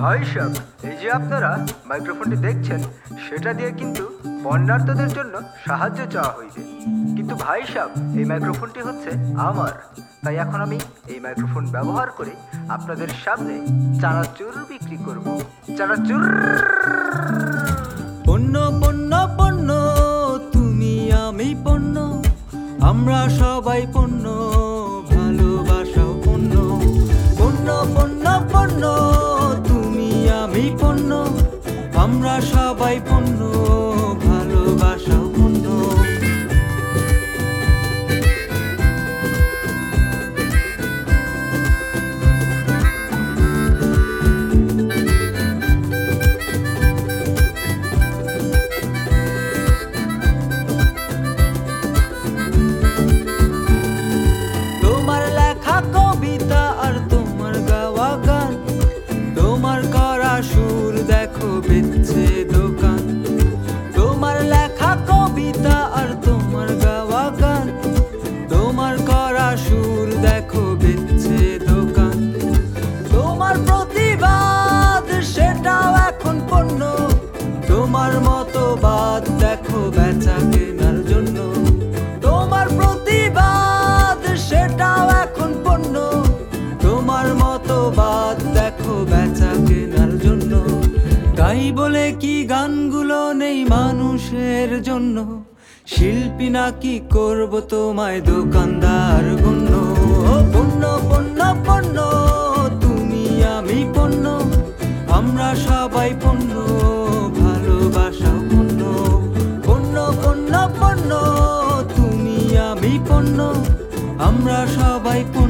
ভাই সাহেব এই যে আপনারা মাইক্রোফোনটি দেখছেন, সেটা দিয়ে কিন্তু বন্যার্থদের জন্য সাহায্য চাওয়া হয়েছে। কিন্তু ভাই সাহেব এই মাইক্রোফোনটি হচ্ছে আমার। তাই এখন আমি এই মাইক্রোফোন ব্যবহার করে আপনাদের সামনে চানাচুর বিক্রি করব। চানাচুর! পণ্য পণ্য পণ্য, তুমি আমি পণ্য, আমরা সবাই পণ্য। আমরা সবাই পণ্য ভালোবাসাও দেখো বেচা কেনার জন্য। তোমার প্রতিবাদ সেটাও এখন পণ্য। তোমার মতবাদ দেখো বেচা কেনার জন্য। তাই বলে কি গানগুলো নেই মানুষের জন্য? শিল্পী নাকি করব তোমায় দোকানদার গণ্য? পণ্য পণ্য পণ্য, তুমি আমি পণ্য। আমরা সবাই পণ্য। আমরা সবাই পণ্য